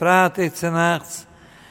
Freitags nachts